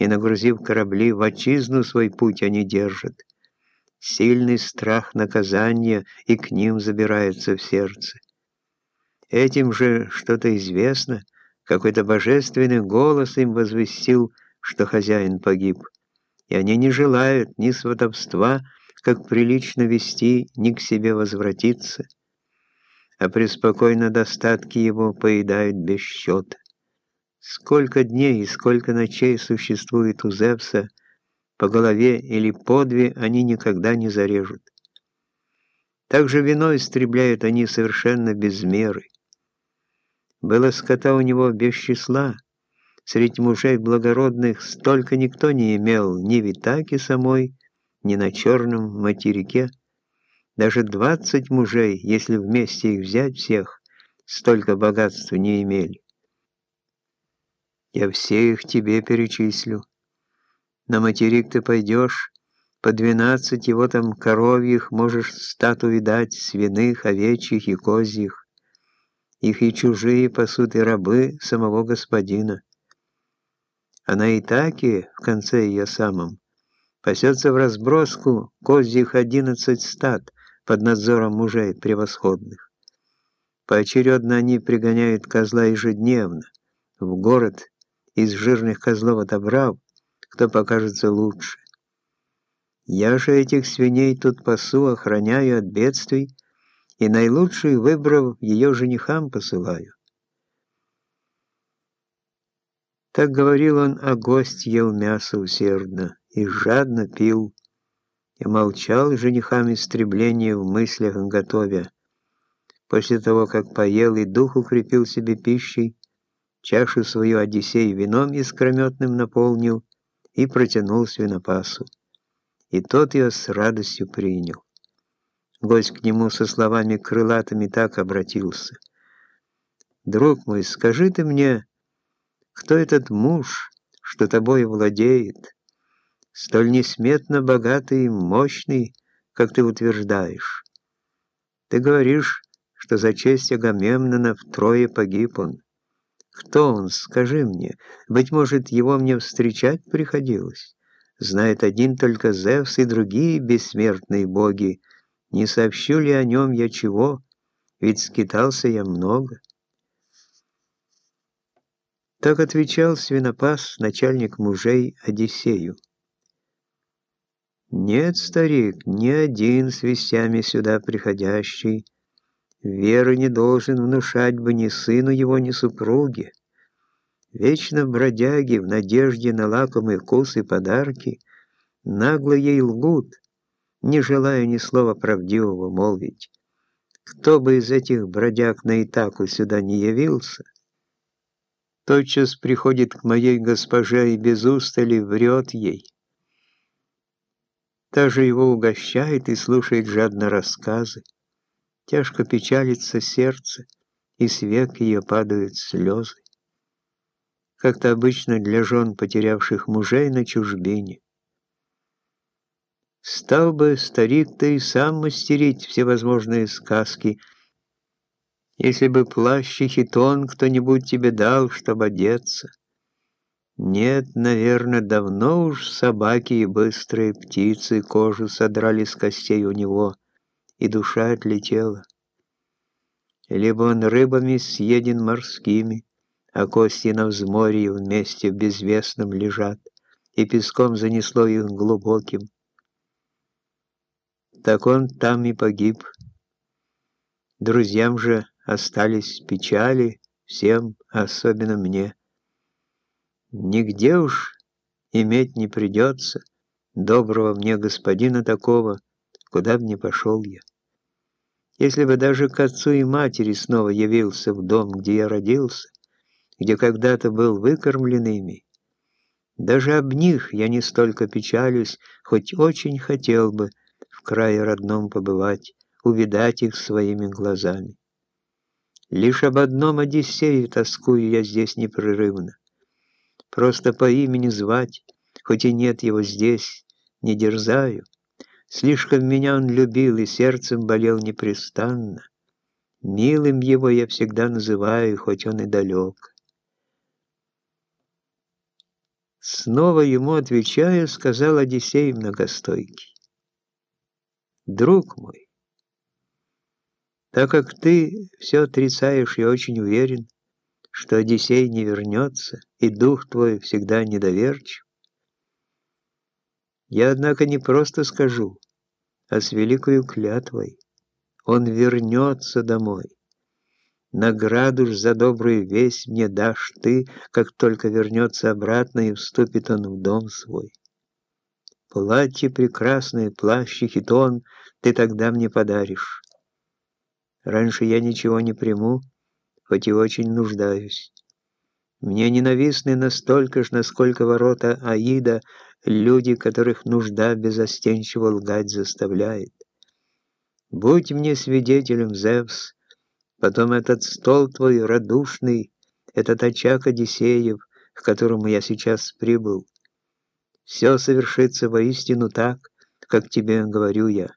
и, нагрузив корабли, в отчизну свой путь они держат. Сильный страх наказания и к ним забирается в сердце. Этим же что-то известно, какой-то божественный голос им возвестил, что хозяин погиб, и они не желают ни сватовства, как прилично вести, ни к себе возвратиться, а преспокойно достатки его поедают без счета. Сколько дней и сколько ночей существует у Зевса, по голове или по две они никогда не зарежут. Также вино истребляют они совершенно без меры. Было скота у него без числа, среди мужей благородных столько никто не имел ни в Итаке самой, ни на черном материке. Даже двадцать мужей, если вместе их взять всех, столько богатств не имели. Я все их тебе перечислю. На материк ты пойдешь, по двенадцать его там коровьих можешь стату видать, свиных, овечьих и козьих. Их и чужие пасут, и рабы самого господина. А на Итаке, в конце ее самом, пасется в разброску козьих одиннадцать стад под надзором мужей превосходных. Поочередно они пригоняют козла ежедневно, в город из жирных козлов отобрав, кто покажется лучше. Я же этих свиней тут пасу, охраняю от бедствий, и наилучшую, выбрав, ее женихам посылаю. Так говорил он, а гость ел мясо усердно и жадно пил, и молчал женихам истребление в мыслях готовя. После того, как поел и дух укрепил себе пищей, чашу свою Одиссей вином искрометным наполнил и протянул свинопасу. И тот ее с радостью принял. Гость к нему со словами крылатыми так обратился. «Друг мой, скажи ты мне, кто этот муж, что тобой владеет, столь несметно богатый и мощный, как ты утверждаешь? Ты говоришь, что за честь Агамемнона втрое погиб он. Кто он, скажи мне? Быть может, его мне встречать приходилось? Знает один только Зевс и другие бессмертные боги, не сообщу ли о нем я чего, ведь скитался я много. Так отвечал свинопас, начальник мужей Одиссею. Нет, старик, ни один с вестями сюда приходящий, веры не должен внушать бы ни сыну его, ни супруге. Вечно бродяги в надежде на лакомые вкусы и подарки нагло ей лгут, не желая ни слова правдивого молвить. Кто бы из этих бродяг на Итаку сюда не явился, тотчас приходит к моей госпоже и без устали врет ей. Та же его угощает и слушает жадно рассказы. Тяжко печалится сердце, и с век ее падают слезы. Как-то обычно для жен, потерявших мужей на чужбине. Стал бы старик-то и сам мастерить всевозможные сказки, если бы плащ и хитон кто-нибудь тебе дал, чтобы одеться. Нет, наверное, давно уж собаки и быстрые птицы кожу содрали с костей у него, и душа отлетела. Либо он рыбами съеден морскими, а кости на взморье вместе в безвестном лежат, и песком занесло их глубоким так он там и погиб. Друзьям же остались печали, всем, особенно мне. Нигде уж иметь не придется доброго мне господина такого, куда б ни пошел я. Если бы даже к отцу и матери снова явился в дом, где я родился, где когда-то был выкормлен ими, даже об них я не столько печалюсь, хоть очень хотел бы, в крае родном побывать, увидать их своими глазами. Лишь об одном Одиссее тоскую я здесь непрерывно. Просто по имени звать, хоть и нет его здесь, не дерзаю. Слишком меня он любил и сердцем болел непрестанно. Милым его я всегда называю, хоть он и далек. Снова ему отвечая, сказал Одиссей многостойкий. «Друг мой, так как ты все отрицаешь, я очень уверен, что Одиссей не вернется, и дух твой всегда недоверчив. Я, однако, не просто скажу, а с великою клятвой. Он вернется домой. Награду ж за добрую весть мне дашь ты, как только вернется обратно и вступит он в дом свой. Платье прекрасное, плащ и хитон ты тогда мне подаришь. Раньше я ничего не приму, хоть и очень нуждаюсь. Мне ненавистны настолько ж, насколько ворота Аида, люди, которых нужда безостенчиво лгать заставляет. Будь мне свидетелем, Зевс, Потом этот стол твой радушный, этот очаг Одиссеев, к которому я сейчас прибыл. Все совершится воистину так, как тебе говорю я.